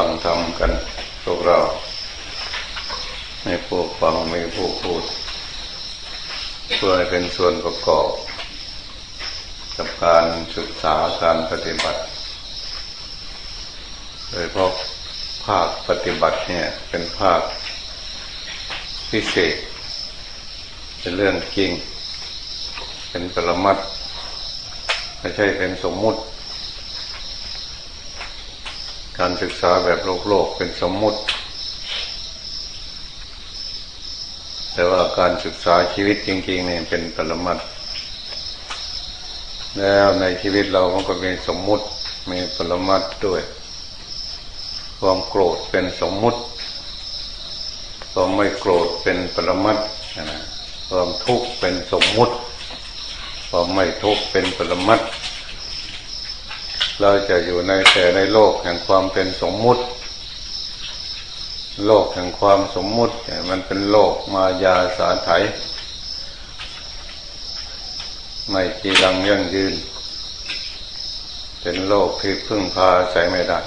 ฟังทำกันพวกเราให้ผู้ฟังไม่ผู้พูด เพื่อให้เป็นส่วนประกอบ กับการศึกษาการปฏิบัติ โดยเพราะภาคปฏิบัติเนี่ยเป็นภาคพิเศษ เป็นเรื่องจริง เป็นปรมัตไม่ใช่เป็นสมมุติ การศึกษาแบบโลกโลกเป็นสมมุติ แต่ว่าการศึกษาชีวิตจริงๆเนี่ยเป็นปรมัตแล้วในชีวิตเรามันก็มีสมมุติมีปรมัตด้วย ความโกรธเป็นสมมุติความไม่โกรธเป็นปรมัตนะความทุกข์เป็นสมมุติความไม่ทุกข์เป็นปรมัต เราจะอยู่ในแต่ในโลกแห่งความเป็นสมมุติ โลกแห่งความสมมุติมันเป็นโลกมายาสาไถไม่จีรังยั่งยืน เป็นโลกที่พึ่งพาใส่ไม่ได้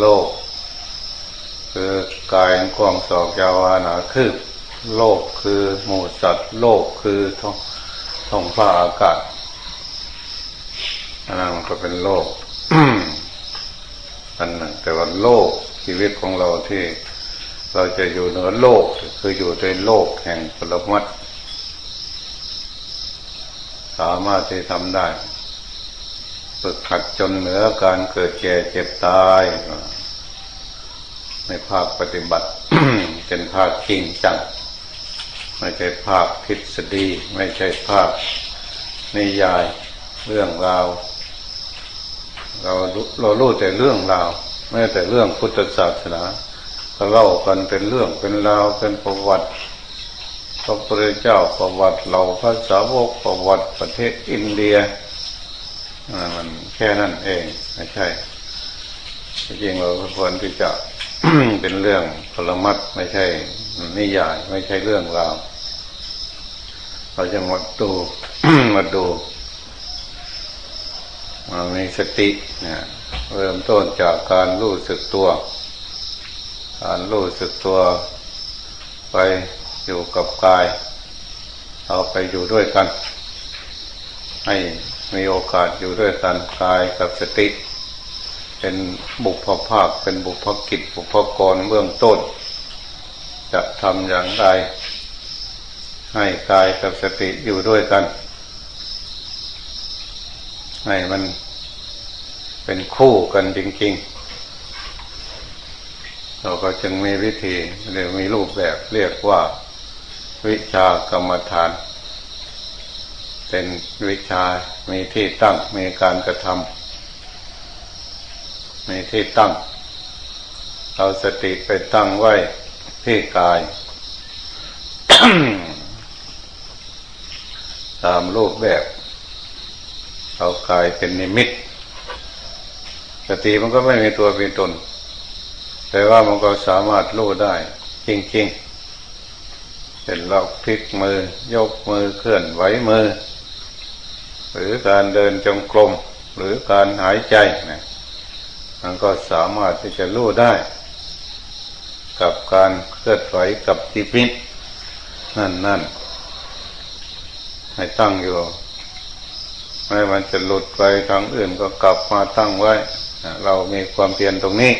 โลก คือกายกว้างศอกยาวานาคืบโลกคือหมูสัตว์ โลกคือท้องท้องฟ้าอากาศ อันนั้นมันก็เป็นโลกอันหนึ่งแต่ว่าโลกชีวิตของเราที่เราจะอยู่เหนือโลกคืออยู่ในโลกแห่งปรมัตสามารถที่ทำได้ฝึกขัดจนเหนือการเกิดแก่เจ็บตาย ในภาคปฏิบัติเป็นภาคจริงจัง ไม่ใช่ภาคทฤษฎี ไม่ใช่ภาคนิยายเรื่องราว เราเรารู้แต่เรื่องราวแม้แต่เรื่องพุทธศาสนาก็เล่ากันเป็นเรื่องเป็นราวเป็นประวัติพระพุทธเจ้าประวัติเราพระสาวกประวัติประเทศอินเดียมันแค่นั้นเองไม่ใช่จริงเราควรที่จะเป็นเรื่องพลมัดไม่ใช่นิยายไม่ใช่เรื่องราวเราจะมาดูมาดู มามีสติเนี่ยเริ่มต้นจากการรู้สึกตัว การรู้สึกตัว ไปอยู่กับกาย เอาไปอยู่ด้วยกัน ให้มีโอกาสอยู่ด้วยกันกายกับสติ เป็นบุพภาคเป็นบุพกิจบุพกรเบื้องต้น จะทำอย่างไรให้กายกับสติอยู่ด้วยกัน ให้มันเป็นคู่กันจริงๆ เราก็จึงมีวิธีเรียกมีรูปแบบเรียกว่าวิชากรรมฐาน เป็นวิชา มีที่ตั้ง มีการกระทำมีที่ตั้ง เอาสติไปตั้งไว้ที่กายตามรูปแบบ เอากายเป็นนิมิตสติมันก็ไม่มีตัวเป็นตน แต่ว่ามันก็สามารถรู้ได้ จริงๆ เป็นเราพลิกมือยกมือเคลื่อนไหวมือ หรือการเดินจงกรมหรือการหายใจนะมันก็สามารถที่จะรู้ได้ กับการเคลื่อนไหวกับจิตมิตนั่นนั่นให้ตั้งอยู่ ไม่มันจะหลุดไปทางอื่นก็กลับมาตั้งไว้ เรามีความเพียรตรงนี้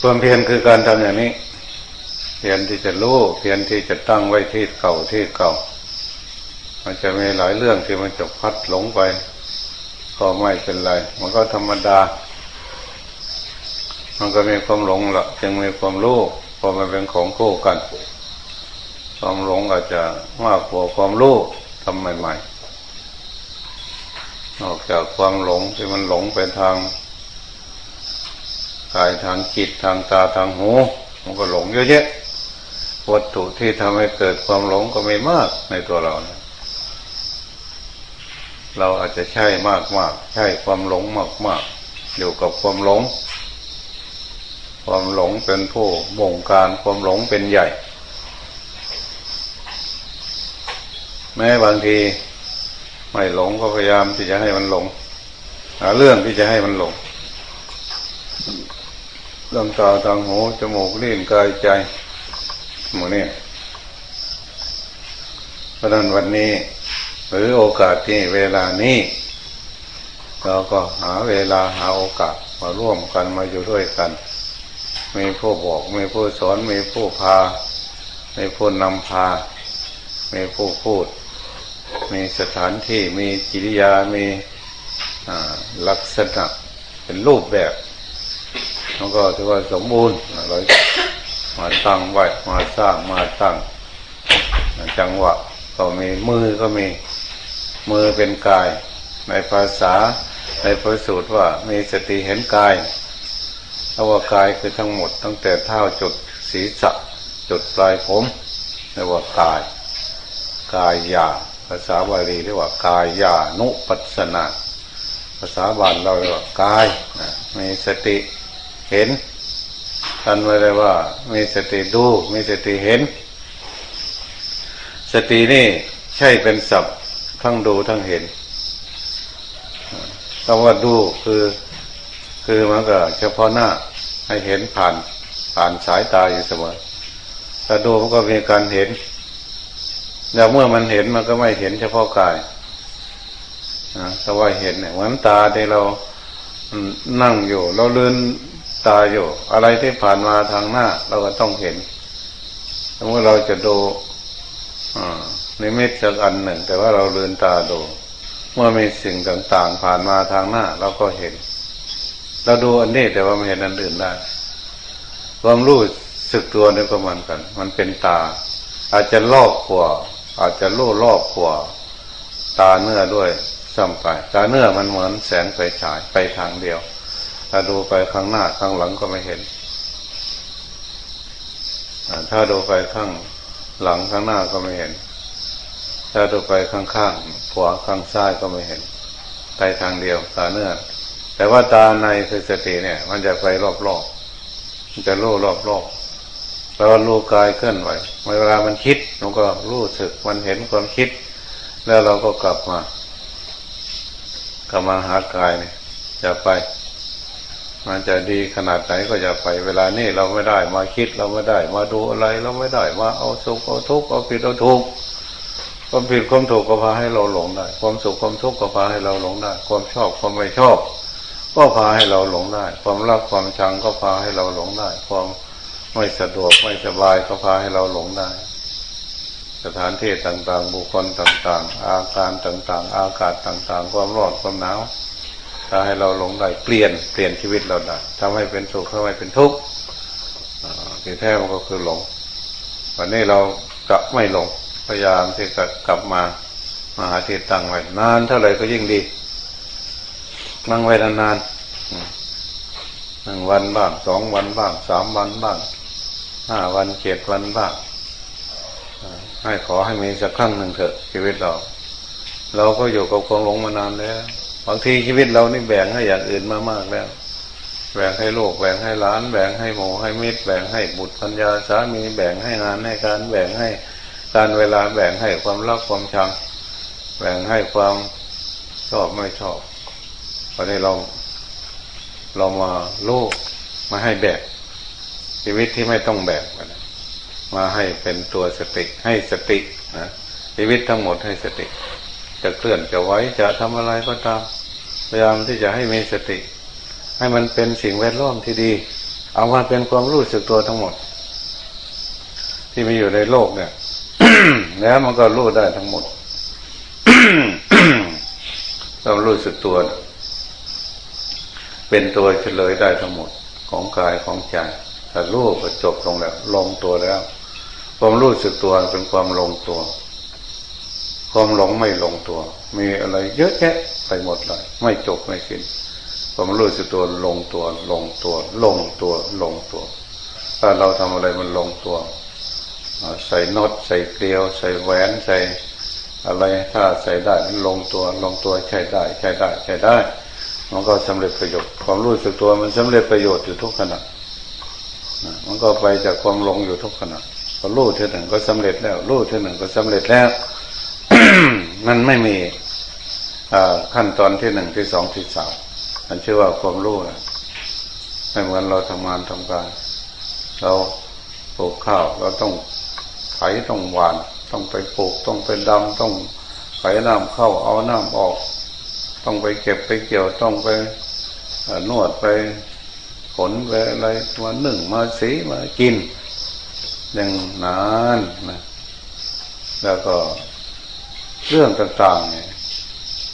ความเพียรคือการทำอย่างนี้ เพียรที่จะรู้เพียรที่จะตั้งไว้ที่เก่าที่เก่า มันจะมีหลายเรื่องที่มันจะพัดหลงไป ก็ไม่เป็นไร มันก็ธรรมดา มันก็มีความหลงละจึงมีความรู้พอมันเป็นของคู่กัน ความหลงอาจจะมากกว่าความรู้ทำใหม่ ๆ นอกจากความหลงที่มันหลงไปทางกายทางจิตทางตาทางหู มันก็หลงเยอะแยะวัตถุที่ทำให้เกิดความหลงก็ไม่มากในตัวเรานะเราอาจจะใช่มากมากใช่ความหลงมากมากอยู่กับความหลง ความหลงเป็นผู้บงการความหลงเป็นใหญ่ แม้บางที ไม่หลงก็พยายามที่จะให้มันหลงหาเรื่องที่จะให้มันหลงดวงตาทางหูจมูกลิ้นกายใจหมดนี่เพราะนั้นวันนี้ หรือโอกาสที่เวลานี้ เราก็หาเวลาหาโอกาสมาร่วมกันมาอยู่ด้วยกัน มีผู้บอกมีผู้สอนมีผู้พา มีผู้นำพา มีผู้พูด มีสถานที่มีจิริยามีลักษณะเป็นรูปแบบมันก็ถือว่าสมบูรณ์เรามาตั้งไว้มาสร้างมาตั้งจังหวะ ก็มีมือก็มีมือเป็นกาย ในภาษาในพระสูตรว่ามีสติเห็นกายเพราะว่ากายคือทั้งหมด ตั้งแต่เท้าจุดศีรษะจุดปลายผมเรียกว่ากาย กายหยา ภาษาบาลีเรียกว่ากายานุปัสนา ภาษาบาลเราเรียกว่ากายมีสติเห็นท่านไว้เลยว่า มีสติดู มีสติเห็น สตินี่ใช่เป็นศัพท์ทั้งดูทั้งเห็นคำว่าดูคือ คือมันก็เฉพาะหน้าให้เห็นผ่านผ่านสายตาอยู่เสมอถ้าดูมันก็มีการเห็น แต่เมื่อมันเห็นมันก็ไม่เห็นเฉพาะกายนะแต่ว่าเห็นเนี่ยเหมือนตาที่เรานั่งอยู่ เราเลือนตาอยู่ อะไรที่ผ่านมาทางหน้า เราก็ต้องเห็นเมื่อเราจะดูในเม็ดสักอันหนึ่ง แต่ว่าเราเลือนตาดู เมื่อมีสิ่งต่างๆ ผ่านมาทางหน้า เราก็เห็น เราดูอันนี้แต่ว่าไม่เห็นอันอื่นได้ความรู้สึกตัวนี่ก็เหมือนกัน มันเป็นตา อาจจะลอกกว่า อาจจะรู้รอบกว่าตาเนื้อด้วยซ้ำไปตาเนื้อมันเหมือนแสงไฟฉายไปทางเดียวถ้าดูไปข้างหน้าข้างหลังก็ไม่เห็นถ้าดูไปข้างหลังข้างหน้าก็ไม่เห็น ถ้าดูไปข้างๆขวาข้างซ้ายก็ไม่เห็น ไปทางเดียว ตาเนื้อ แต่ว่าตาในคือสติเนี่ย มันจะไปรอบๆมันจะรู้รอบๆ แล้วรู้กายเคลื่อนไหวเวลามันคิดมันก็รู้สึกมันเห็นความคิด แล้วเราก็กลับมากลับมาหากายเนี่ยจะไป มันจะดีขนาดไหนก็จะไป เวลานี้เราไม่ได้มาคิดเราไม่ได้ มาดูอะไรเราไม่ได้มาเอาสุขเอาทุกข์เอาผิดเอาถูกความผิดความถูกก็พาให้เราหลงได้ ความสุขความทุกข์ก็พาให้เราหลงได้ ความชอบความไม่ชอบ ก็พาให้เราหลงได้ ความรักความชังก็พาให้เราหลงได้ ความ ไม่สะดวกไม่สบายก็พาให้เราหลงได้ สถานที่ต่างๆ บุคคลต่างๆ อาการต่างๆ อากาศต่างๆ ความร้อนความหนาวถ้าให้เราหลงได้เปลี่ยนเปลี่ยนชีวิตเราได้ทำให้เป็นสุขทำให้เป็นทุกข์ที่แท้มันก็คือหลง วันนี้เรากลับไม่หลงพยายามที่จะกลับมามาหาที่ตั้งไว้นานเท่าไหร่ก็ยิ่งดีนั่งไว้นานๆหนึ่งวันบ้างสองวันบ้างสามวันบ้าง ห้าวันเจ็ดวันบ้างให้ขอให้มีสักครั้งหนึ่งเถอะ ชีวิตเรา เราก็อยู่กับความหลงมานานแล้วบางทีชีวิตเรานี่แบ่งให้อย่างอื่นมามากแล้ว แบ่งให้โลกแบ่งให้ล้าน แบ่งให้หมูให้มิตรแบ่งให้บุตรปัญญาสามีแบ่งให้งานให้การแบ่งให้การเวลาแบ่งให้ความรักความชัง แบ่งให้ความชอบไม่ชอบตอนนี้เราเรามาโลกมาให้แบ่ง ชีวิตที่ไม่ต้องแบ่งมาให้เป็นตัวสติให้สตินะชีวิตทั้งหมดให้สติ จะเคลื่อนจะไหวจะทำอะไรก็ตามพยายามที่จะให้มีสติ ให้มันเป็นสิ่งแวดล้อมที่ดี เอามาเป็นความรู้สึกตัวทั้งหมด ที่มีอยู่ในโลกเนี่ยแล้วมันก็รู้ได้ทั้งหมดต้องรู้สึกตัว เป็นตัวเฉลยได้ทั้งหมดของกายของใจ ถ้ารู้ก็จบลงแล้ว ลงตัวแล้ว ความรู้สึกตัวเป็นความลงตัว ความหลงไม่ลงตัว มีอะไรเยอะแยะไปหมดเลย ไม่จบไม่สิ้นความรู้สึกตัวลงตัว ลงตัว ลงตัว ลงตัว ถ้าเราทำอะไรมันลงตัว ใส่นดใส่เกลียว ใส่แหวนใส่อะไรถ้าใส่ได้มันลงตัว ลงตัวใช้ได้ ใช้ได้ ใช้ได้ มันก็สำเร็จประโยชน์ความรู้สึกตัวมันสำเร็จประโยชน์อยู่ทุกขณะ มันก็ไปจากความลงอยู่ทุกขณะพอรู้เท่าหนึ่งก็สำเร็จแล้วรู้เท่าหนึ่งก็สำเร็จแล้ว มันไม่มีขั้นตอนที่หนึ่งที่สองที่สามมันชื่อว่าความรู้นะไม่เหมือนเราทำงานทำการ เราปลูกข้าวเราต้องไถต้องหวาน ต้องไปปลูกต้องไปดำต้องไถน้ำเข้าเอาน้ำออก ต้องไปเก็บไปเกี่ยวต้องไปนวดไป ขนไปอะไรมาหนึ่งมาสีมากิน อย่างนานนะแล้วก็เรื่องต่างๆเนี่ย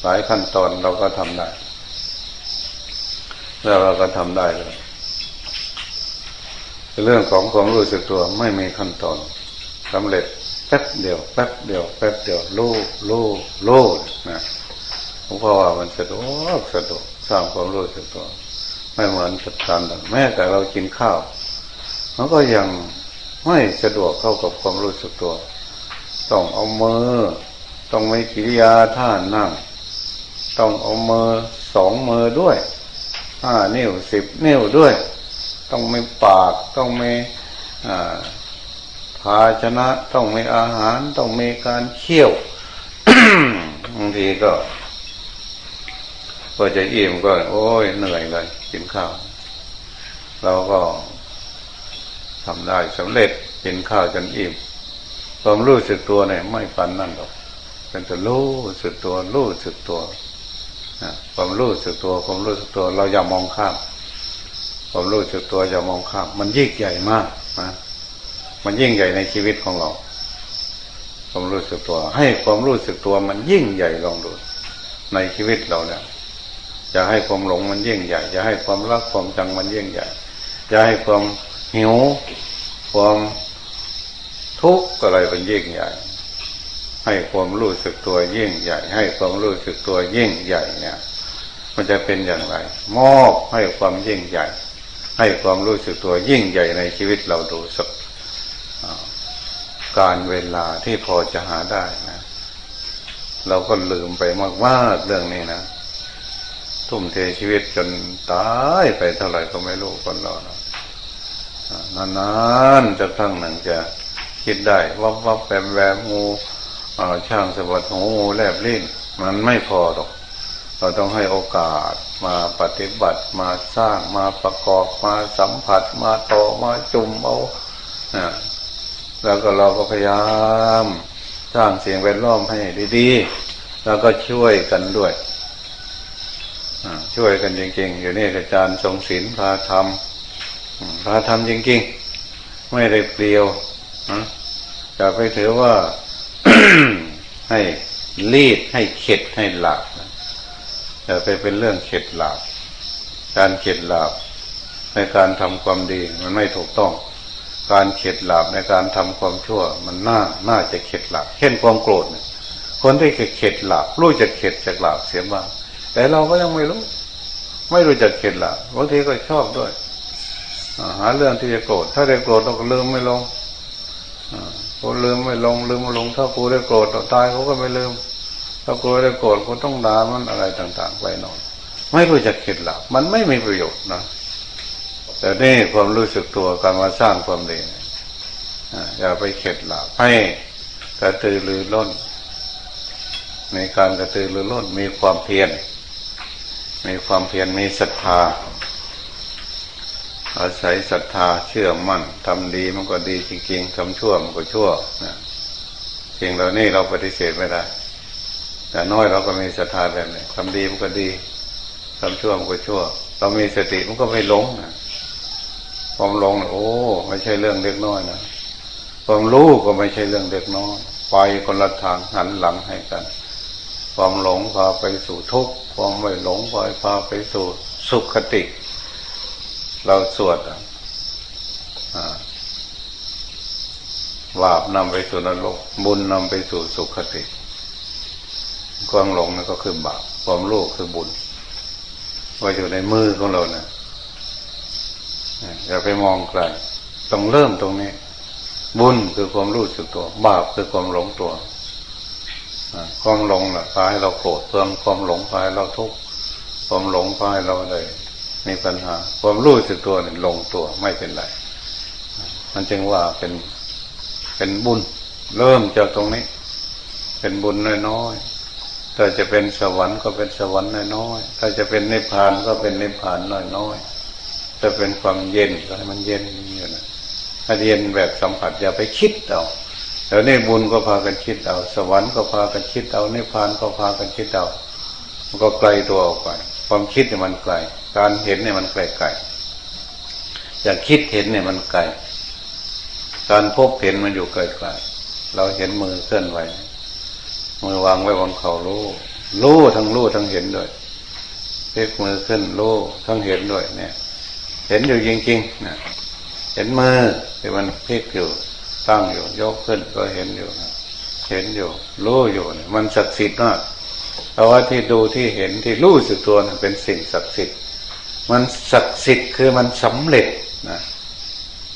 หลายขั้นตอนเราก็ทำได้ แล้วเราก็ทำได้เลยเรื่องของความรู้สึกตัวไม่มีขั้นตอนสำเร็จแป๊บเดียวแป๊บเดียวแป๊บเดียวรู้รู้รู้นะเพราะว่ามันสะดวกสะดวกสร้างความรู้สึกตัว ไม่เหมือนกับการแม้แต่เรากินข้าวมันก็ยังไม่สะดวกเข้ากับความรู้สึกตัว ต้องเอามือ ต้องไม่กิริยาท่านั่ง ต้องเอามือสองมือด้วยห้านิ้วสิบนิ้วด้วย ต้องไมีปากต้องไมีภาชนะ ต้องไมีอาหาร ต้องมีการเคี่ยวบางทีก็ พอจะอิ่มก็ โอ้ยเหนื่อยเลยกินข้าวเราก็ทำได้สำเร็จกินข้าวจนอิ่มความรู้สึกตัวเนี่ยไม่ปันนั่นหรอกเป็นแต่รู้สึกตัวรู้สึกตัวความรู้สึกตัวความรู้สึกตัว เราอย่ามองข้ามความรู้สึกตัวอย่ามองข้ามมันยิ่งใหญ่มากนะมันยิ่งใหญ่ในชีวิตของเราความรู้สึกตัว ให้ความรู้สึกตัวมันยิ่งใหญ่ลองดูในชีวิตเราเนี่ย จะให้ความหลงมันยิ่งใหญ่ จะให้ความรักความจังมันยิ่งใหญ่ จะให้ความหิว ความทุกข์อะไรเป็นยิ่งใหญ่ ให้ความรู้สึกตัวยิ่งใหญ่ ให้ความรู้สึกตัวยิ่งใหญ่เนี่ย มันจะเป็นอย่างไร มอบให้ความยิ่งใหญ่ ให้ความรู้สึกตัวยิ่งใหญ่ในชีวิตเราดูสักการเวลาที่พอจะหาได้นะ เราก็ลืมไปมากๆเรื่องนี้นะ ทุ่มเทชีวิตจนตายไปเท่าไหร่ก็ไม่รู้คนเรานะนานๆจะทั้งหนึ่งจะคิดได้วับวับแวมแวมงูช่างสวัสดิ์หูแลบลิ้นมันไม่พอหรอก เราต้องให้โอกาสมาปฏิบัติมาสร้างมาประกอบมาสัมผัสมาต่อมาจุ่มเอาแล้วก็เราก็พยายาม สร้างเสียงแวดล้อมให้ดีๆ แล้วก็ช่วยกันด้วย ช่วยกันจริงๆ อยู่นี่อาจารย์ทรงศิลพาทำพาทำจริงๆ ไม่ได้เปลี่ยวจะไปถือว่าให้รีดให้เข็ดให้หลับจะไปเป็นเรื่องเข็ดหลับการเข็ดหลับในการทำความดีมันไม่ถูกต้อง การเข็ดหลับในการทำความชั่ว มันน่าน่าจะเข็ดหลับเช่นความโกรธคนที่เข็ดหลับรู้จะเข็ดจากหลับเสียบ้าง แต่เราก็ยังไม่รู้ ไม่รู้จักเข็ดหลับบางทีก็ชอบด้วยหาเรื่องที่จะโกรธถ้าได้โกรธเราก็ลืมไม่ลงกูลืมไม่ลงลืมไม่ลง ถ้ากูได้โกรธตายเขาก็ไม่ลืม ถ้ากูได้โกรธกูต้องด่ามันอะไรต่าง ๆ ไปนอนไม่รู้จักเข็ดหลับมันไม่มีประโยชน์นะแต่นี่ความรู้สึกตัวการมาสร้างความดีอย่าไปเข็ดหลับให้กระตือรือร้น ในการกระตือรือร้นมีความเพียร มีความเพียรมีศรัทธา อาศัยศรัทธาเชื่อมั่นทำดีมันก็ดีจริงๆทำชั่วมันก็ชั่วนะสิ่งเหล่านี้เราปฏิเสธไม่ได้ แต่น้อยเราก็มีศรัทธาแบบนี้ทำดีมันก็ดีทำชั่วมันก็ชั่ว เรามีสติมันก็ไม่หลงนะความหลงโอ้ไม่ใช่เรื่องเล็กน้อยนะความรู้ก็ไม่ใช่เรื่องเล็กน้อยไปคนละทางหันหลังให้กัน ความหลงพาไปสู่ทุกข์ความไม่หลงพาไปสู่สุขคติ เราสวดบาปนำไปสู่นรกบุญนำไปสู่สุขติ ความหลงนั่นก็คือบาปความโลภคือบุญไว่าอยู่ในมือของเราเนะี่ยอย่าไปมองไกลต้องเริ่มตรงนี้ บุญคือความรู้สึกตัว บาปคือความหลงตัว ความหลงน่ะพาให้เราโกรธเพิ่มความหลงพาให้เราทุกข์ความหลงพาให้เราเลยมีปัญหา ความรู้สึกตัวเนี่ยลงตัวไม่เป็นไร มันจึงว่าเป็นเป็นบุญ เริ่มจากตรงนี้ เป็นบุญน้อยๆถ้าจะเป็นสวรรค์ก็เป็นสวรรค์น้อยๆถ้าจะเป็นนิพพานก็เป็นนิพพานน้อยจะเป็นความเย็นก็ให้มันเย็นอยู่นะถ้าเย็นแบบสัมผัสอย่าไปคิดเอา แล้วนี่บุญก็พากันคิดเอา สวรรค์ก็พากันคิดเอานิพพานก็พากันคิดเอามันก็ไกลตัวออกไป ความคิดเนี่ยมันไกล การเห็นเนี่ยมันไกลไกลอย่างคิดเห็นเนี่ยมันไกล การพบเห็นมันอยู่ไกลไกลเราเห็นมือเคลื่อนไหวมือวางไว้บนเข่ารู้รู้ทั้งรู้ทั้งเห็นด้วยเล็กมือขึ้นรู้ทั้งเห็นด้วยเนี่ย เห็นอยู่จริงๆนะเห็นมือที่มันพลิกอยู่ ตั้งอยู่ยกขึ้นก็เห็นอยู่เห็นอยู่ รู้อยู่มันศักดิ์สิทธิ์มากเพราะว่าที่ดูที่เห็นที่รู้สึกตัวนะเป็นสิ่งศักดิ์สิทธิ์ มันศักดิ์สิทธิ์คือมันสำเร็จนะ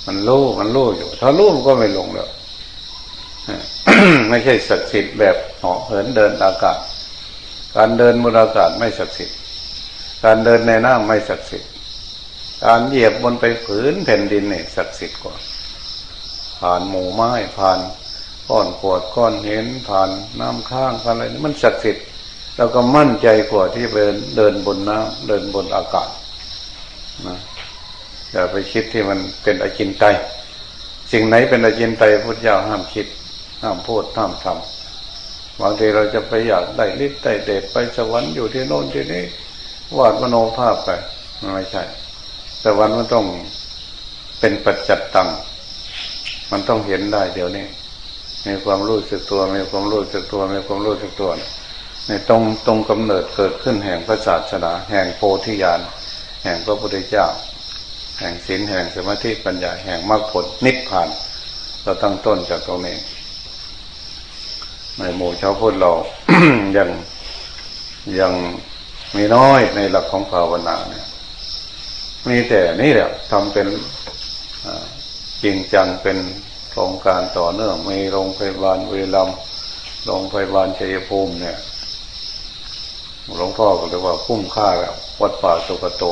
มันรู้มันรู้อยู่ ถ้ารู้มันก็ไม่ลงแล้วไม่ใช่ศักดิ์สิทธิ์แบบเหาะเหินเดินอากาศ การเดินบนอากาศไม่ศักดิ์สิทธิ์ การเดินในน้ำไม่ศักดิ์สิทธิ์ การเหยียบบนไปผืนแผ่นดินเนี่ยศักดิ์สิทธิ์กว่า ผ่านหมู่ไม้ผ่านก้อนขวดก้อนเห็นผ่านน้ำข้างผ่านอะไรมันศักดิ์สิทธิ์เราก็มั่นใจกว่าที่เดินเดินบนน้ำเดินบนอากาศนะอย่าไปคิดที่มันเป็นอจินไตสิ่งไหนเป็นอจินไตพุทธเจ้าห้ามคิด ห้ามพูดห้ามทำบางทีเราจะไปอยากได้ฤทธิ์ได้เดชไปสวรรค์อยู่ที่โน่นที่นี่วาดมโนภาพไปไม่ใช่สวรรค์มันต้องเป็นปัจจัตตัง มันต้องเห็นได้เดี๋ยวนี้มีความรู้สึกตัวมีความรู้สึกตัวมีความรู้สึกตัวในตรงตรงกำเนิดเกิดขึ้นแห่งพระศาสนาแห่งโพธิญาณแห่งพระพุทธเจ้า แห่งศีลแห่งสมาธิปัญญา แห่งมรรคผลนิพพาน เราตั้งต้นจากตรงนี้ในหมู่ชาวพุทธเรายังยังมีน้อยในหลักของภาวนาเนี่ยมีแต่นี่แหละทำเป็น จริงจังเป็นโครงการต่อเนื่องมีโรงพยาบาลเวลัมโรงพยาบาลชัยภูมิเนี่ยหลวงพ่อก็เลยว่าคุ้มค่าแล้ววัดป่าสุกโต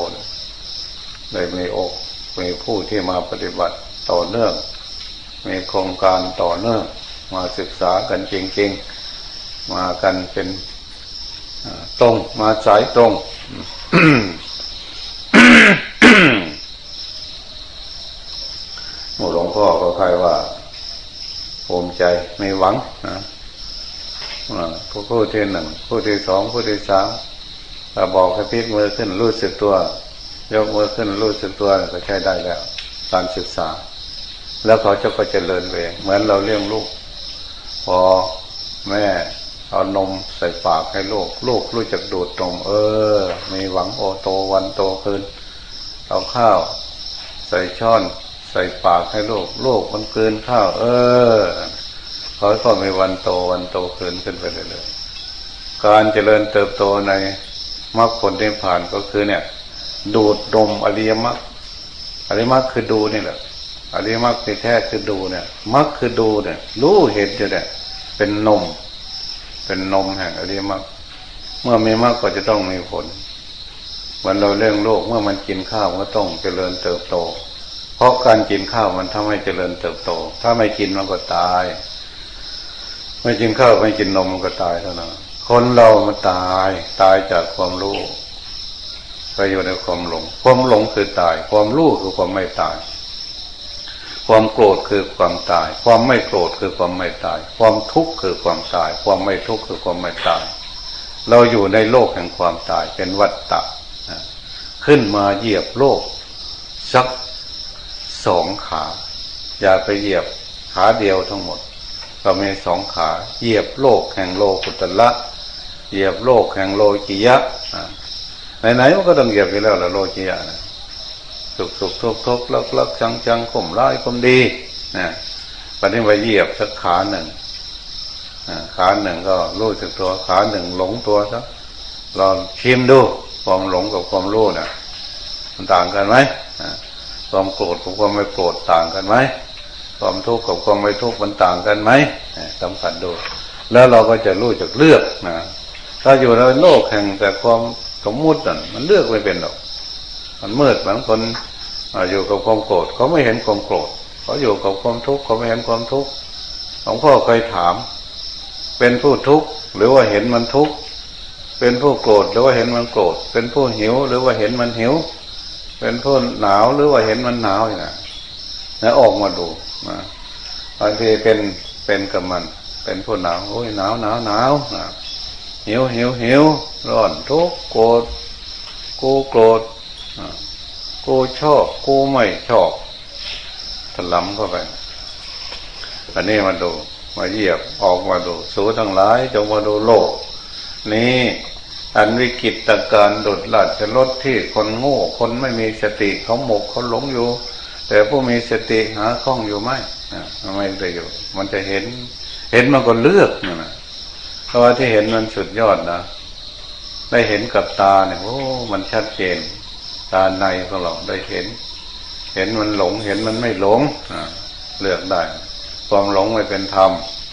เลยมีอกมีผู้ที่มาปฏิบัติต่อเนื่อง มีโครงการต่อเนื่อง มาศึกษากันจริงๆ มากันเป็นตรงมาสายตรงหมู่หลวง พ่อก็ใครว่าภูมิใจไม่หวังนะผู้ผู้ที่หนึ่งผู้ที่สองผู้ที่สามถ้าบอกให้พิกมือขึ้นรู้สึกตัว ยกมือขึ้นรู้สึกตัวก็ใช้ได้แล้ว การศึกษา แล้วเขาจะก็เจริญเองเหมือนเราเลี้ยงลูก พอแม่เอานมใส่ปากให้ลูก ลูกรู้จักดูดนมเออ มีหวังโอโตวันโตคืนเอาข้าว ใส่ช้อน ใส่ปากให้โลูกลูกมันเกินข้าว เออเขาก็มีวันโตวันโตคืนขึ้นไปเรื่อยๆการเจริญเติบโตในมรรคผลที่ผ่านก็คือเนี่ย ดูดนมอริยมรรคอริยมรรคคือดูนี่แหละอริยมรรคแท้คือดูเนี่ยมรรคคือดูเนี่ยรู้เห็นอยู่เนี่ยเป็นนม เป็นนมแห่งอริยมรรคเมื่อมีมรรคก็จะต้องมีผลวันเราเรื่องโลกเมื่อมันกินข้าวก็ต้องเจริญเติบโต เพราะการกินข้าวมันทำให้เจริญเติบโต ถ้าไม่กินมันก็ตาย ไม่กินข้าวไม่กินนมมันก็ตายเท่านั้นคนเรามันตายตายจากความรู้ไปอยู่ในความหลง ความหลงคือตาย ความรู้คือความไม่ตาย ความโกรธคือความตาย ความไม่โกรธคือความไม่ตาย ความทุกข์คือความตาย ความไม่ทุกข์คือความไม่ตาย เราอยู่ในโลกแห่งความตายเป็นวัฏฏะขึ้นมาเหยียบโลกสัก สองขา อย่าไปเหยียบขาเดียวทั้งหมด ก็มีสองขา เหยียบโลกแห่งโลกุตละ เหยียบโลกแห่งโลกิยะไหนๆมันก็ต้องเหยียบไปแล้วละโลกิยะนะสุกสุกทุกทุกลักลักจังจังข่มร้ายข่มดีนะปฏิบัติเหยียบสักขาหนึ่งขาหนึ่งก็รู้สึกตัวขาหนึ่งหลงตัวซะลองชิมดูความหลงกับความรู้นะ่ะมันต่างกันไหม ความโกรธกับความไม่โกรธต่างกันไหมความทุกข์กับความไม่ทุกข์มันต่างกันไหมสัมผัสดู แล้วเราก็จะรู้จักเลือกนะถ้าอยู่ในโลกแห่งแต่ความสมมุตินั่นมันเลือกไม่เป็นหรอก มันมืดบางคนอยู่กับความโกรธเขาไม่เห็นความโกรธเขาอยู่กับความทุกข์เขาไม่เห็นความทุกข์หลวงพ่อเคยถาม เป็นผู้ทุกข์หรือว่าเห็นมันทุกข์เป็นผู้โกรธหรือว่าเห็นมันโกรธเป็นผู้หิวหรือว่าเห็นมันหิว เป็นผู้หนาวหรือว่าเห็นมันหนาวอย่างนั้นแล้วออกมาดูนะบางทีเป็นเป็นกับมัน เป็นผู้หนาวโอ้ยหนาวหนาวหนาวหิวหิวหิวร้อนทุกโกรธกูโกรธกูชอบกูไม่ชอบถลำเข้าไปอันนี้มาดู มาเหยียบออกมาดู สูทั้งหลายจงมาดูโลก นี้ อันวิกฤตการดุดหลัดจะลดที่คนโง่ คนไม่มีสติเขาหมกเขาหลงอยู่ แต่ผู้มีสติหาข้องอยู่ไหมไม่ได้อยู่มันจะเห็น เห็นมันก็เลือกนะเพราะว่าที่เห็นมันสุดยอดนะได้เห็นกับตาเนี่ยโอ้ มันชัดเจน ตาในของเราได้เห็น เห็นมันหลง เห็นมันไม่หลงเลือกได้ ความหลงไม่เป็นธรรม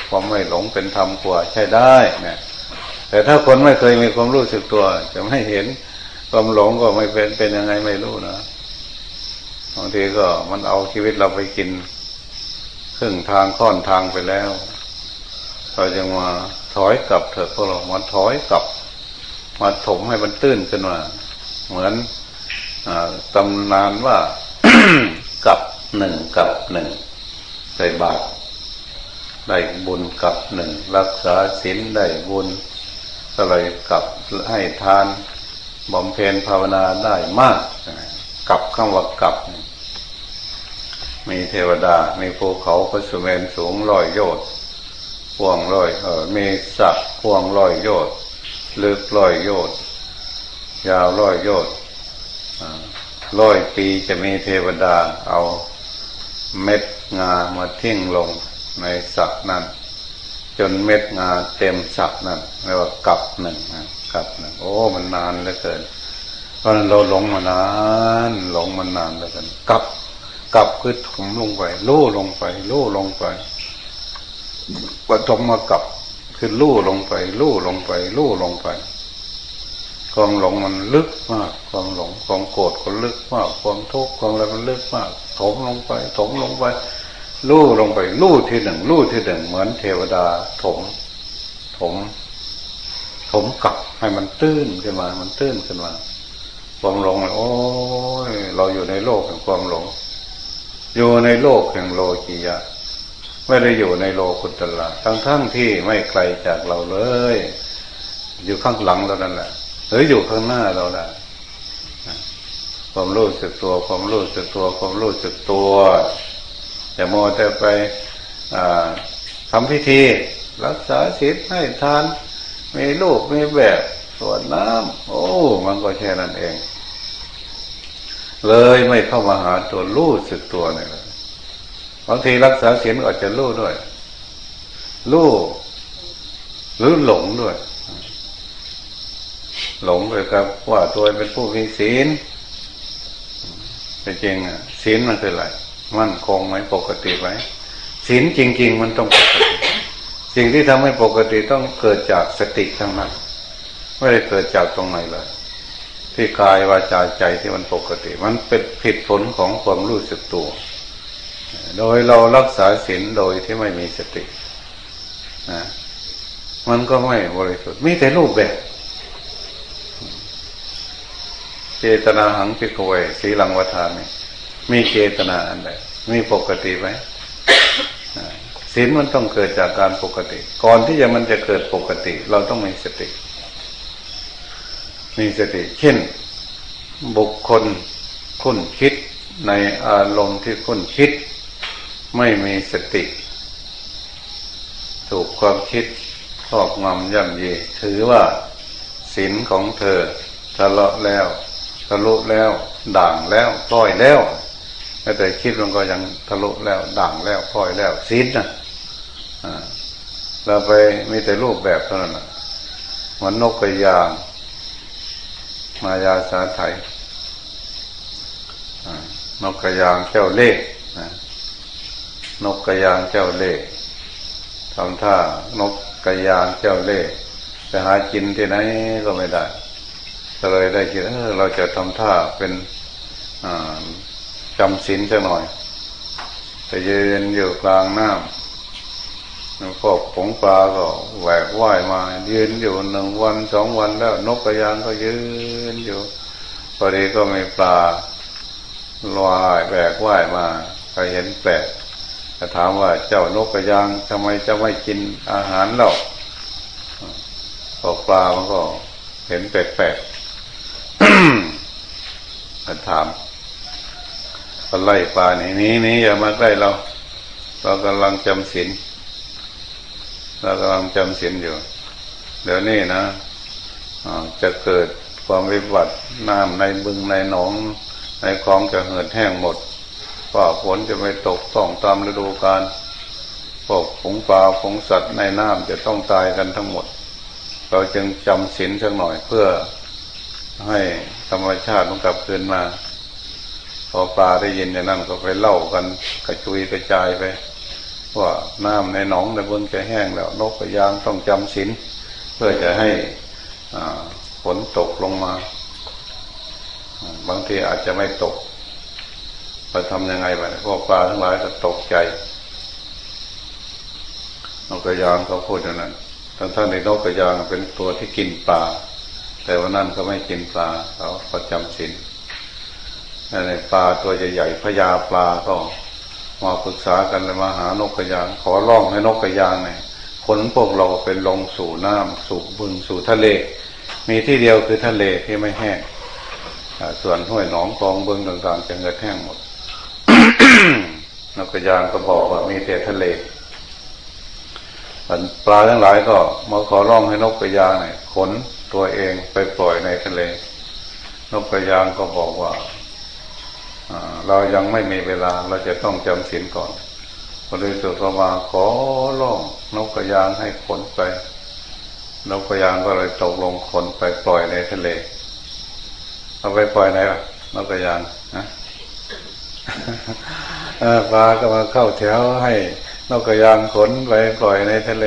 ความไม่หลงเป็นธรรมกว่าใช่ได้เนี่ย แต่ถ้าคนไม่เคยมีความรู้สึกตัว จะไม่เห็นความหลงก็ไม่เป็นเป็นยังไงไม่รู้นะบางทีก็มันเอาชีวิตเราไปกินครึ่งทางค่อนทางไปแล้วเราจะมาถอยกลับเถอะพวกเรามาถอยกลับ มาถมให้มันตื้นขึ้นมาเหมือนอตำนานว่ากับหนึ่งกับหนึ่งใส่บาตรได้บุญกับหนึ่งรักษาศีลได้บุญ ก็เลยกลับให้ทานบำเพ็ญภาวนาได้มากกับข้าว่ากลับ มีเทวดา มีภูเขาพระสุเมนสูงร้อยโยชน์พวงร้อยเออมีสักพวงร้อยโยชน์ลึกร้อยโยชน์ยาวร้อยโยชน์ร้อยปีจะมีเทวดาเอาเม็ดงามาทิ้งลงในสักนั้น จนเม็ดงาเต็มสักนั่นเรียกว่ากับหนึ่งนะกับหนึ่งโอ้ มันนานเหลือเกิน เพราะนั้นเราหลงมานานหลงมานานเหลือเกินกับกับคือถมลงไปลู่ลงไปลู่ลงไปปฐมมากับคือลู่ลงไป ลู่ลงไป ลู่ลงไปความหลงมันลึกมาก ความหลงความโกรธก็ลึกมาก ความทุกข์ความอะไรมันลึกมากถมลงไปถมลงไป ลู่ลงไปลู่ทีหนึ่งลู่ทีหนึ่งเหมือนเทวดาถม ถม ถมกลับให้มันตื้นขึ้นมา มันตื้นขึ้นมา ความหลงโอ้ยเราอยู่ในโลกแห่งความหลง อยู่ในโลกแห่งโลกียะ ไม่ได้อยู่ในโลกุตละทั้งทั้งที่ไม่ไกลจากเราเลย อยู่ข้างหลังเรานั่นแหละหรืออยู่ข้างหน้าเราแหละความรู้สึกตัว ความรู้สึกตัว ความรู้สึกตัว อย่าโมแต่ไปทำพิธี รักษาศีลให้ทาน มีลูกมีแบบสวนน้ำโอ้ มันก็แค่นั้นเอง เลยไม่เข้ามาหาตัวรู้สึกตัวเนี่ยบางทีรักษาศีลอาจจะรู้ด้วยรู้หรือหลงด้วย หลงเลยครับ ว่าตัวเป็นผู้มีศีลแต่จริงอะศีลมันคืออะไร มั่นคงไหมปกติไหมศีลจริง ๆ มันต้องปกติ สิ่งที่ทำให้ปกติต้องเกิดจากสติทั้งนั้นไม่ได้เกิดจากตรงไหนเลย ที่กายวาจาใจที่มันปกติ มันเป็นผิดผลของความรู้สึกตัว โดยเรารักษาศีลโดยที่ไม่มีสตินะมันก็ไม่บริสุทธิ์มีแต่รูปแบบเจตนาหังพิกเวสีลังวัฏานี่ มีเจตนาอันใดมีปกติไหมศีลมันต้องเกิดจากการปกติ ก่อนที่จะมันจะเกิดปกติ เราต้องมีสติ มีสติ เช่น บุคคลคุ้นคิดในอารมณ์ที่คุ้นคิด ไม่มีสติ ถูกความคิดครอบงำย่ำเยถือว่าศีลของเธอทะเลาะแล้วทะลุแล้ว ด่างแล้วปล่อยแล้ว แต่คิดมันก็ยังทะลุแล้วด่างแล้วพลอยแล้วซีดนะเราไปมีแต่รูปแบบเท่านั้นเหมือนนกกระยาง มายาสาไทยนกกระยางเจ้าเล่นกกระยางเจ้าเล่ทำท่านกกระยางเจ้าเล่ไปหากินที่ไหนก็ไม่ได้ก็เลยได้คิดเออเราจะทำท่าเป็น จำศีลจะหน่อยแต่ยืนอยู่กลางน้ำพวกผงปลาก็แหวกว่ายมา ยืนอยู่หนึ่งวันสองวันแล้ว นกกระยางก็ยืนอยู่พอดีก็มีปลาลอยแบกว่ายมาไปเห็นแปลกจะถามว่าเจ้านกกระยางทำไมจะไม่กินอาหารเราตกปลามันก็เห็นแปลกๆถาม ก็ไล่ปลาหนีนี้นี้อย่ามาใกล้เรา เรากำลังจำศีลเรากำลังจำศีลอยู่ เดี๋ยวนี้นะจะเกิดความวิบัติน้ำในบึงในหนอง ในคลองจะเหือดแห้งหมดว่าฝนจะไม่ตกต้องตามฤดูกาลพวกผงปลาผงสัตว์ในน้ำจะต้องตายกันทั้งหมด เราจึงจำศีลสักหน่อยเพื่อให้ธรรมชาติมันกลับคืนมา พอปลาได้ยินอย่างนั้นก็ไปเล่ากันกระจุยกระจายไป ว่าน้ำในหนองในบึงจะแห้งแล้วนกกระยางต้องจำศีลเพื่อจะให้ฝนตกลงมา บางทีอาจจะไม่ตกไปทำยังไงไปพวกปลาทั้งหลายก็ตกใจนกกระยางเขาพูดอย่างนั้นทั้งท่านในนกกระยางเป็นตัวที่กินปลาแต่ว่านั่นก็ไม่กินปลาเขาประจำศีล ในปลาตัวใหญ่ๆพญาปลาก็มาปรึกษากันเลยมาหานกกระยาง ขอร้องให้นกกระยางเนี่ยคนพวกเราเป็นลงสู่น้ำสู่บึงสู่ทะเล มีที่เดียวคือทะเลที่ไม่แห้งส่วนห้วยหนองคลองบึงต่างๆจะเงือแห้งหมดนกกระยางก็บอกว่ามีแต่ทะเลปลาทั้งหลายก็มาขอร้องให้นกกระยางเนี่ยขนตัวเองไปปล่อยในทะเล นกกระยางก็บอกว่า เรายังไม่มีเวลาเราจะต้องจำศีลก่อนพอดีสุดก็มาขอร้องนกกระยางให้ขนไปนกกระยางก็เลยตกลงขนไปปล่อยในทะเล เอาไปปล่อยไหนล่ะนกกระยางนะปลาก็มาเข้าแถวให้นกกระยางขนไปปล่อยในทะเล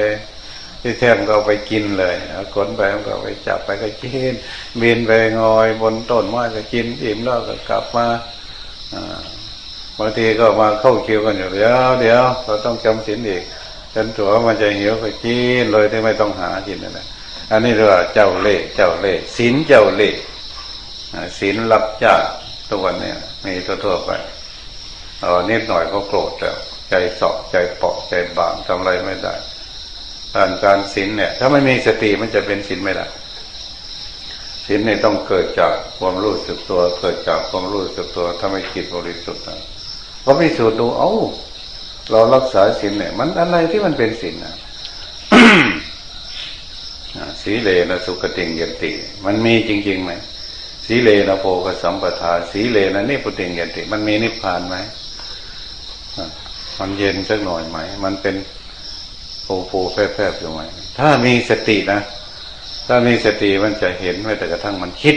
ที่แท้ก็ไปกินเลยขนไปมันก็ไปจับไปก็กินบินไปงอยบนต้นไม้ก็กินอิ่มแล้วก็กลับมา บางทีก็มาเข้าคิวกันอยู่เดี๋ยวเดี๋ยวเราต้องจำสินอีกจนถัวมันจะหิวก็กินเลยที่ไม่ต้องหากินนั่นแหละอันนี้เรียกว่าเจ้าเล่เจ้าเล่สินเจ้าเล่สินรับจ้าตัวนี้มีทั่วๆไปเออนิดหน่อยก็โกรธแล้วใจสอบใจเปาะใจบางทำอะไรไม่ได้การการศีลเนี่ย ถ้าไม่มีสติมันจะเป็นศีลไม่ได้ ศีลเนี่ยต้องเกิดจากความรู้สึกตัว เกิดจากความรู้สึกตัวถ้าไม่จิตบริสุทธิ์นะพอพิสูจน์ดูเอ้าเรารักษาศีลเนี่ย มันอะไรที่มันเป็นศีลนะสีเลนะสุขติงยติ มันมีจริงๆไหมสีเลนะโพกสัมปทา สีเลนะนิพุติงยติ มันมีนิพพานไหมมันเย็นสักหน่อยไหม มันเป็นโูโูแฝบๆอยู่ไหม ถ้ามีสตินะ ถ้ามีสติมันจะเห็นไม่แต่กระทั่งมันคิด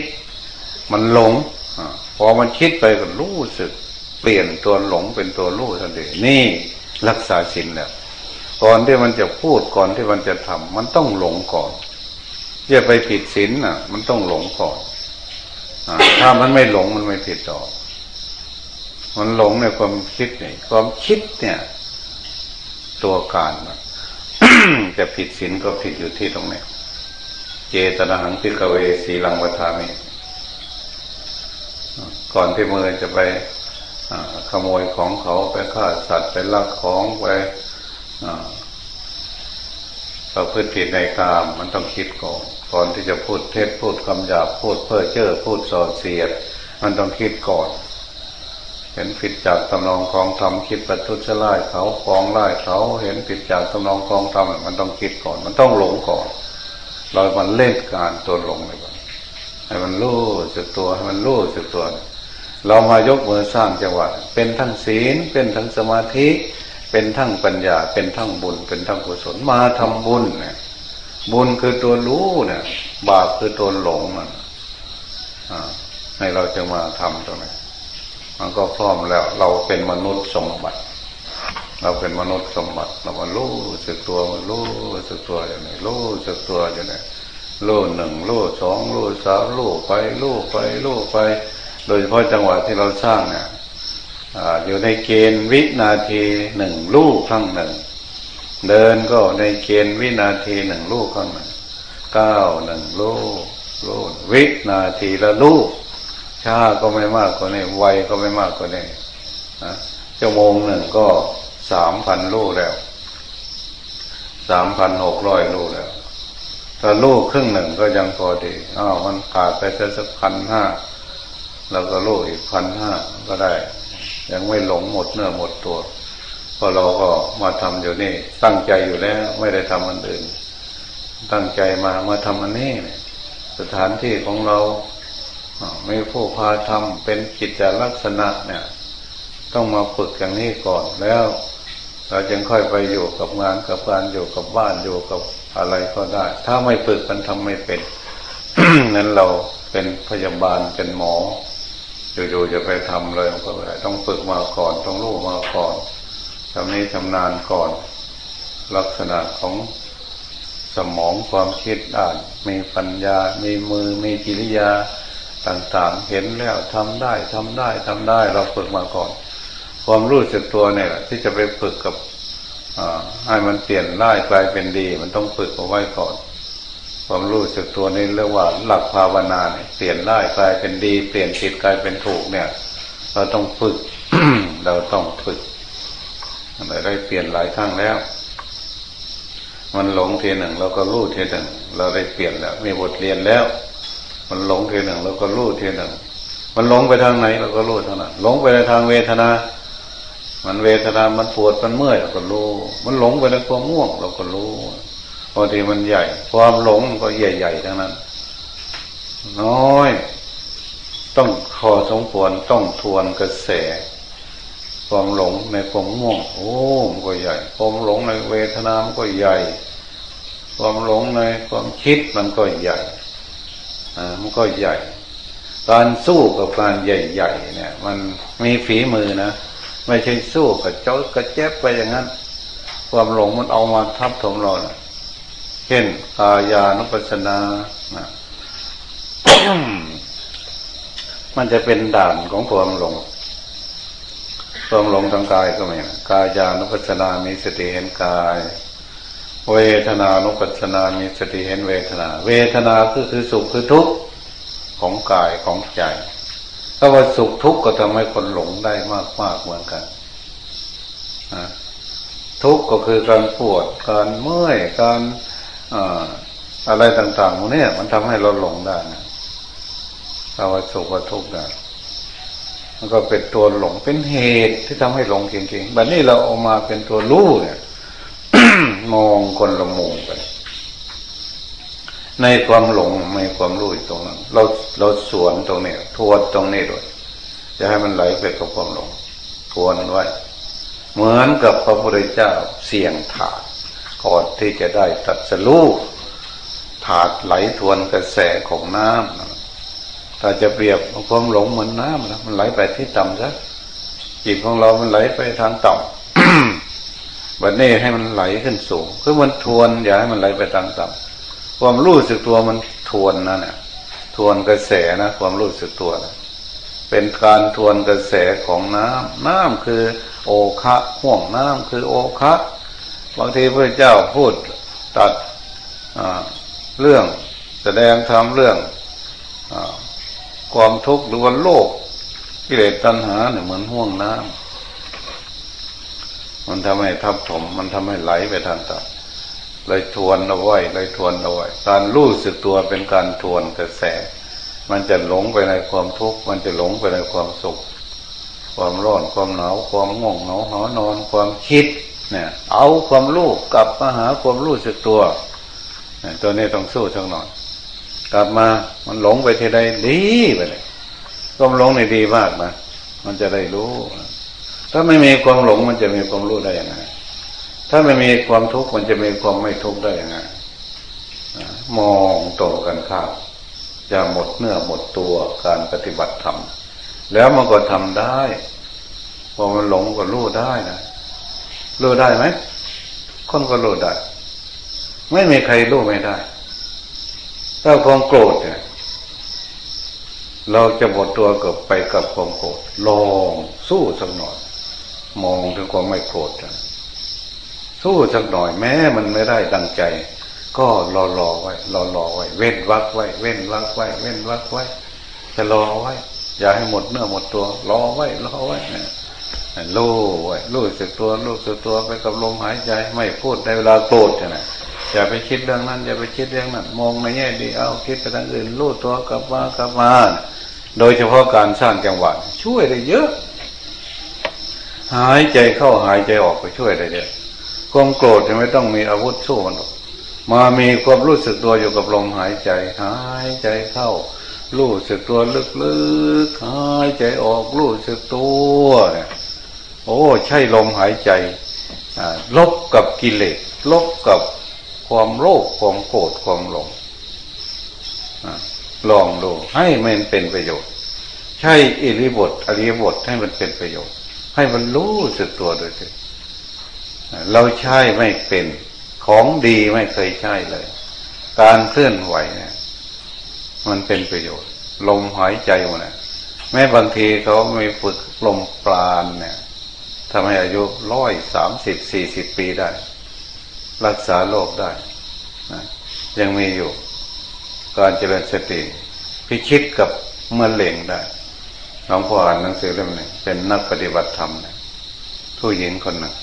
มันหลงอพอมันคิดไปก็รู้สึก เปลี่ยนตัวหลงเป็นตัวรู้ทันทีนี่รักษาศีลแล้วก่อนที่มันจะพูดก่อนที่มันจะทำมันต้องหลงก่อนจะไปผิดศีลน่ะ มันต้องหลงก่อนอถ้ามันไม่หลงมันไม่ผิดต่อมันหลงในความคิดเนี่ยความคิดเนี่ย ตัวการจะผิดศีลก็ผิดอยู่ที่ตรงนี้ เจตนาหังพิกเวสีลังวัฏามิก่อนที่มือจะไปขโมยของเขาไปฆ่าสัตว์ไปลักของไปเราพืชผิดในกามมันต้องคิดก่อนก่อนที่จะพูดเท็จพูดคำหยาบพูดเพ้อเจ้อพูดส่อเสียด มันต้องคิดก่อน เห็นผิดจากตำนองคลองธรรมคิดประทุษร้ายเขาฟองร้ายเขาเห็นผิดจากตำนองคลองธรรมมันต้องคิดก่อน มันต้องหลงก่อน เรามันเล่นการตัวหลงไปก่อนให้มันรู้สึกตัวให้มันรู้สึกตัว เรามายกมือสร้างจังหวะเป็นทั้งศีล เป็นทั้งสมาธิ เป็นทั้งปัญญา เป็นทั้งบุญ เป็นทั้งกุศลมาทำบุญเนี่ยบุญคือตัวรู้เนี่ยบาปคือตัวหลงมันให้เราจะมาทำตรงนี้มันก็พร้อมแล้ว เราเป็นมนุษย์สมบัติ เราเป็นมนุษย์สมบัติเรามารู้สึกตัวมันรู้สึกตัวอย่างนี้รู้สึกตัวอย่างนี้รู้หนึ่งรู้สองรู้สามรู้ไปรู้ไปรู้ไป โดยเฉพาะจังหวะที่เราสร้างเนี่ยอยู่ในเกณฑ์วินาทีหนึ่งลูกครั้งหนึ่ง เดินก็ในเกณฑ์วินาทีหนึ่งลูกครั้งหนึ่งก้าวหนึ่งลูกลูกวินาทีละลูกช้าก็ไม่มากกว่านี้ไวก็ไม่มากกว่านี้นะชั่วโมงหนึ่งก็ สามพันลูกแล้ว สามพันหกร้อยลูกแล้ว ถ้าลูกครึ่งหนึ่งก็ยังพอดีอ้าวมันขาดไปแค่สักพันห้าแล้วก็ลูกอีกพันห้าก็ได้ ยังไม่หลงหมดเนื้อหมดตัวพอเราก็มาทำอยู่นี่ ตั้งใจอยู่แล้ว ไม่ได้ทำอันอื่น ตั้งใจมามาทำอันนี้สถานที่ของเราไม่ผู้พาทำเป็นกิจลักษณะเนี่ย ต้องมาฝึกอย่างนี้ก่อนแล้ว เราจึงค่อยไปอยู่กับงานกับการอยู่กับบ้านอยู่กับอะไรก็ได้ ถ้าไม่ฝึกมันทำไม่เป็นนั้นเราเป็นพยาบาลเป็นหมออยู่ๆจะไปทำเลยมันก็ไม่ได้ต้องฝึกมาก่อนต้องรู้มาก่อนทำนี้ชำนาญก่อน ลักษณะของสมองความคิดอ่าน มีปัญญา มีมือมีกิริยาต่างๆ เห็นแล้วทำได้ทำได้ทำได้เราฝึกมาก่อน ความรู้สึกตัวเนี่ยที่จะไปฝึกกับให้มันเปลี่ยนร้ายกลายเป็นดี มันต้องฝึกเอาไว้ก่อน ความรู้สึกตัวนี้เรียกว่าหลักภาวนาเนี่ยเปลี่ยนร้ายกลายเป็นดี เปลี่ยนผิดกลายเป็นถูกเนี่ย เราต้องฝึก เราต้องฝึกเราได้เปลี่ยนหลายครั้งแล้ว มันหลงทีหนึ่งเราก็รู้ทีหนึ่งเราได้เปลี่ยนแล้วมีบทเรียนแล้ว มันหลงทีหนึ่งเราก็รู้ทีหนึ่งมันหลงไปทางไหนเราก็รู้ทางนั้นหลงไปในทางเวทนา มันเวทนา มันปวด มันเมื่อยเราก็รู้ มันหลงไปในความง่วงเราก็รู้บางทีมันใหญ่ ความหลงก็ใหญ่ๆทั้งนั้น น้อย ต้องขอสมควรต้องทวนกระแส ความหลงในความง่วง โอ้มันก็ใหญ่ ความหลงในเวทนา มันก็ใหญ่ ความหลงในความคิดมันก็ใหญ่ อ่า มันก็ใหญ่ การสู้กับการใหญ่ๆเนี่ย มันมีฝีมือนะ ไม่ใช่สู้กับเจ้ากระแจ๊บไปอย่างนั้น ความหลงมันเอามาทับถมเรานะเช่นกายานุปัสสนานะมันจะเป็นด่านของความหลง ความหลงทางกายก็ไม่กายานุปัสสนา มีสติเห็นกาย เวทนานุปัสสนา มีสติเห็นเวทนา เวทนาคือคือสุขคือทุกข์ของกายของใจ ถ้าว่าสุขทุกข์ก็ทำให้คนหลงได้มากมากเหมือนกันทุกข์ก็คือการปวดการเมื่อยการอะไรต่างๆพวกนี้มันทำให้เราหลงได้นะถ้าว่าสุขว่าทุกข์นะมันก็เป็นตัวหลงเป็นเหตุที่ทำให้หลงจริงๆแบบนี้เราเอามาเป็นตัวรู้เนี่ยมองคนละมุมกัน ในความหลงในความรู้ตรงนั้นเราเราสวนตรงนี้ทวนตรงนี้ด้วยจะให้มันไหลไปกับความหลงทวนไว้ เหมือนกับพระพุทธเจ้าเสี่ยงถาดก่อนที่จะได้ตัดสลูกถาดไหลทวนกระแสของน้ำถ้าจะเปรียบความหลงเหมือนน้ำนะมันไหลไปที่ต่ำซะจิตของเรา มันไหลไปทางต่ำวันนี้ให้มันไหลขึ้นสูง คือมันทวนอย่าให้มันไหลไปทางต่ำ ความรู้สึกตัวมันทวนนะเนี่ยทวนกระแสนะความรู้สึกตัวนะเป็นการทวนกระแสของน้ำน้ำคือโอคะห่วงน้ำคือโอคะบางทีพระเจ้าพูดตัดเรื่องแสดงทำเรื่องอความทุกข์หรือว่าโลกกิเลสตัณหาเนี่ยเหมือนห่วงน้ำมันทำให้ทับถมมันทำให้ไหลไปทางต่ำ เลยทวนเอาไว้เลยทวนเอาไว้การรู้สึกตัวเป็นการทวนกระแส มันจะหลงไปในความทุกข์มันจะหลงไปในความสุข ความร้อนความหนาวความง่วงเหงาหอนอนความคิดเนี่ยเอาความรู้กลับมาหาความรู้สึกตัวเนี่ยตัวนี้ต้องสู้ทั้งนอนกลับมามันหลงไปที่ใดดีไปเลยความหลงในดีมากนะมันจะได้รู้ ถ้าไม่มีความหลงมันจะมีความรู้ได้ยังไง ถ้าไม่มีความทุกข์มันจะมีความไม่ทุกข์ได้ยังไงมองตรงกันข้ามจะหมดเนื้อหมดตัวการปฏิบัติธรรมแล้วมันก็ทำได้พอมันหลงก็รู้ได้นะรู้ได้ไหมคนก็รู้ได้ ไม่มีใครรู้ไม่ได้ถ้าความโกรธเนี่ย เราจะหมดตัวกับไปกับความโกรธลองสู้สักหน่อย มองถึงความไม่โกรธนะ สู้สักหน่อยแม้มันไม่ได้ดังใจ ก็รอรอไว้รอรอไว้ เว้นวักไว้ เว้นวักไว้ เว้นวักไว้ จะรอไว้ อย่าให้หมดเนื้อหมดตัว รอไว้รอไว้นี่ยรู้ไว้รู้สึกตัวรู้สึกตัวไปกับลมหายใจ ไม่พูดในเวลาโกรธใช่ไหมอย่าไปคิดเรื่องนั้นอย่าไปคิดเรื่องนั้นมองในแง่ดีเอาคิดไปทางอื่นรู้ตัวกลับมากลับมาโดยเฉพาะการสร้างจังหวะช่วยได้เยอะ หายใจเข้าหายใจออกไปช่วยได้เยอะ ความโกรธจะไม่ต้องมีอาวุธสู้มันหรอกมามีความรู้สึกตัวอยู่กับลมหายใจหายใจเข้า รู้สึกตัวลึกๆหายใจออกรู้สึกตัวเนี่ยโอ้ ใช่ลมหายใจลบกับกิเลสลบกับความโลภความโกรธความหลงลองดูให้มันเป็นประโยชน์ ใช่อิริบทอริยบทให้มันเป็นประโยชน์ ให้มันรู้สึกตัวโดยสิ เราใช้ไม่เป็นของดีไม่เคยใช้เลย การเคลื่อนไหวเนี่ย มันเป็นประโยชน์ ลมหายใจเนี่ยแม้บางทีเขาไม่ฝึกลมปราณเนี่ยทำให้อายุร้อยสามสิบสี่สิบปีได้ รักษาโรคได้นะยังมีอยู่ การเจริญสติพิชิตกับเมื่อเล่งได้น้องพ่ออ่านหนังสือเล่มหนึ่งเป็นนักปฏิบัติธรรมนะผู้หญิงคนหนึ่ง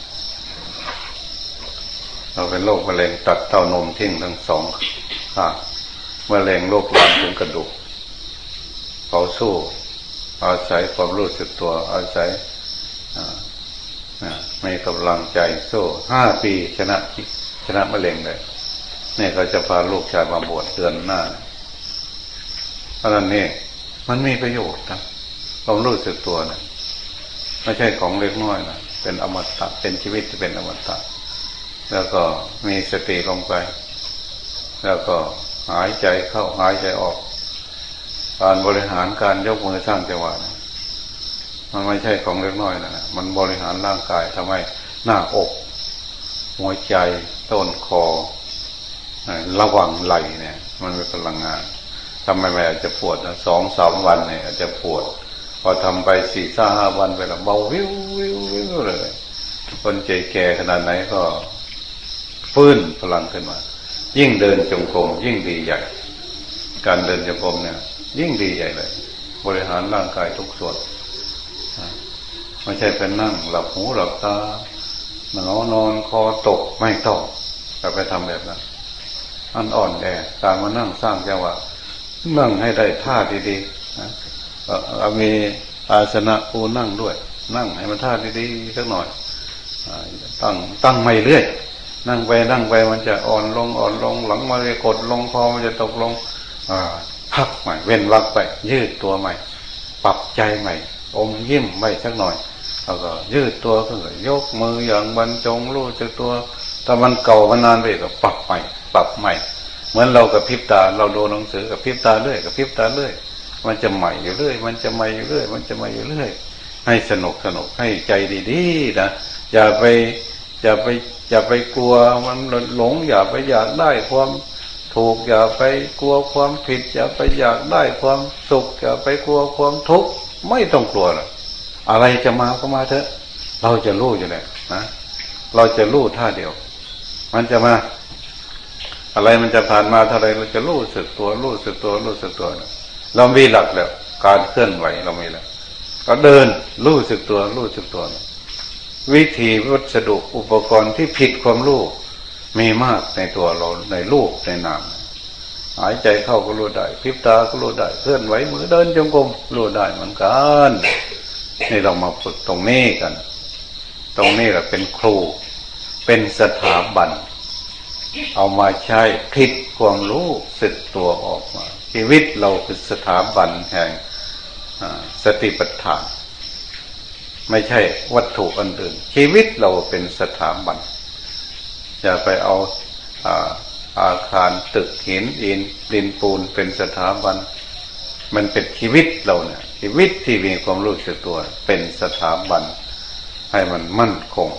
เราเป็นโรคมะเร็งตัดเต้านมทิ้งทั้งสองข้างมะเร็งโรคลามถึงกระดูกเขาสู้ อาศัยความรู้สึกตัว อาศัยไม่กำลังใจสู้ห้าปีชนะชนะมะเร็งเลยนี่เขาจะพาลูกชายมาบวชเดือนหน้าเพราะนั้นนี่มันมีประโยชน์นะความรู้สึกตัวนะไม่ใช่ของเล็กน้อยนะเป็นอมตะเป็นชีวิตที่เป็นอมตะ แล้วก็มีสติลงไป แล้วก็หายใจเข้าหายใจออก การบริหารการยกมือสร้างจังหวะมันไม่ใช่ของเล็กน้อยนะมันบริหารร่างกายทำให้หน้าอก หัวใจต้นคอระวังไหลเนี่ย มันเป็นพลังงานทำไมไม่อาจจะปวดสองสามวันเนี่ยอาจจะปวด พอทำไปสี่ห้าวันไปแล้วเบาวิววิววิวเลยคนใจแก่ขนาดไหนก็ ฟื้นพลังขึ้นมา ยิ่งเดินจงกรมยิ่งดีใหญ่ การเดินจงกรมเนี่ย ยิ่งดีใหญ่เลย บริหารร่างกายทุกส่วนไม่ใช่เป็นนั่ง หลับหูหลับตาหนอนอนคอตกไม่ต้องจะไปทำแบบนั้นอันอ่อนแอตามมานั่งสร้างจังหวะนั่งให้ได้ท่าดีๆนะมีอาสนะปูนั่งด้วย นั่งให้มันท่าดีๆสักหน่อยตั้งตั้งไม่เรื่อย นั่งไปนั่งไปมันจะอ่อนลงอ่อนลง หลังมาจะกดลงคอมันจะตกลง อ่าพักใหม่ เว้นวักไป ยืดตัวใหม่ ปรับใจใหม่ อมยิ้มไว้สักหน่อยแล้วก็ยืดตัวขึ้นยกมืออย่างบรรจงรู้จักตัวถ้ามันเก่ามานานไปก็ปรับใหม่ ปรับใหม่ เหมือนเรากับพิบตาเราดูหนังสือกับพิบตาเรื่อยกับพิบตาเรื่อยมันจะใหม่อยู่เรื่อย มันจะใหม่อยู่เรื่อย มันจะใหม่อยู่เรื่อย ให้สนุกสนุกให้ใจดีๆนะอย่าไปอย่าไป อย่าไปกลัวมันหลง อย่าไปอยากได้ความถูก อย่าไปกลัวความผิด อย่าไปอยากได้ความสุข อย่าไปกลัวความทุกข์ไม่ต้องกลัวหรอกอะไรจะมาก็มาเถอะ เราจะรู้อยู่แล้วนะเราจะรู้ท่าเดียว มันจะมา อะไรมันจะผ่านมาเท่าไรเราจะรู้สึกตัวรู้สึกตัวรู้สึกตัวนะเรามีหลักแล้ว การเคลื่อนไหวเรามีแล้ว ก็เดินรู้สึกตัวรู้สึกตัวนะ วิธีวัสดุอุปกรณ์ที่ผิดความรู้มีมากในตัวเราในรูปในนามหายใจเข้าก็รู้ได้พิบตาก็รู้ได้เคลื่อนไหวมือเดินจงกรมรู้ได้เหมือนกันนี่เรามาฝึกตรงนี้กัน ตรงนี้แหละเป็นครู เป็นสถาบัน เอามาใช้คิดความรู้สึกตัวออกมา ชีวิตเราคือสถาบันแห่งสติปัฏฐาน ไม่ใช่วัตถุอันอื่น ชีวิตเราเป็นสถาบันอย่าไปเอาอาอาคารตึกหินอินดินปูนเป็นสถาบัน มันเป็นชีวิตเราเนี่ยชีวิตที่มีความรู้สึกตัว เป็นสถาบัน ให้มันมั่นคง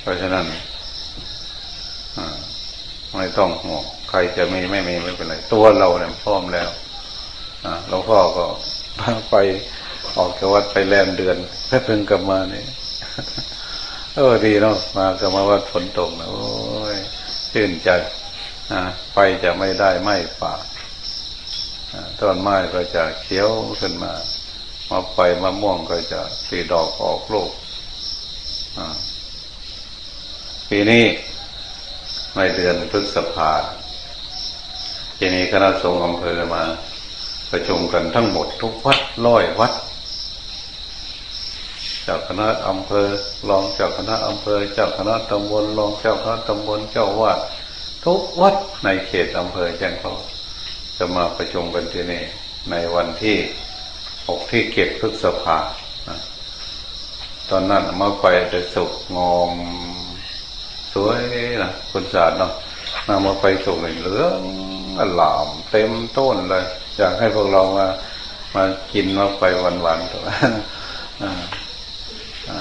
เพราะฉะนั้นไม่ต้องห่วงใครจะมีไม่มีไม่เป็นไร ตัวเราเนี่ยพร้อมแล้วหลวงพ่อก็ไป ออกจากวัดไปแลมเดือนแค่เพิ่งกลับมาเนี่ยเออดีเนาะมากลับมาวัดฝนตกนะโอ้ยชื่นใจอ่าไปจะไม่ได้ไหม่ป่าต้นไม้ก็จะเขียวขึ้นมามาไปมะม่วงก็จะสีดอกออกลูกปีนี้ในเดือนพฤษภาทีนี้คณะสงฆ์อำเภอมา ประชุมกันทั้งหมดทุกวัดร้อยวัด จากคณะอำเภอรองจากคณะอำเภอจากคณะตำบลรองเจ้าคณะตำบลเจ้าวาดทุกวัดในเขตอำเภอแจ้งเขาจะมาประชุมกันที่นี่ในวันที่หกที่เก็บพฤษภาตอนนั้นมาไฟจะสุกงอมสวยนะคุณศาสตร์เนาะนำมาไฟสุกเหลืองอลามเต็มต้นเลย อยากให้พวกเรามามากินมาไฟวันๆตัว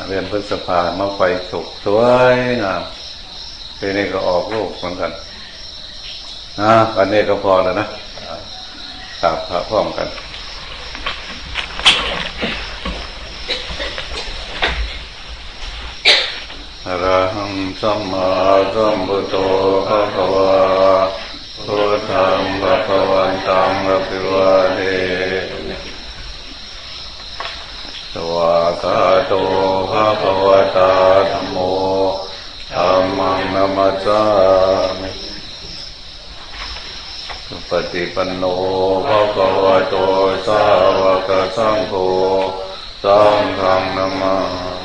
เรียนพฤษภามาไฟสุกสวยงามทีนี้ก็ออกลูกเหมือนกันอ่าอันนี้ก็พอแล้วนะกราบพระพร้อมกันอรหังสัมมาสัมพุทโธภะคะวะพุทธังภะคะวันตังอะภิวาเท สวากาโตภะคะวะตาธโมธรรมังนัมจามิสุปฏิปันโนภะคะวะโตสาวกสังโฆสังฆนามา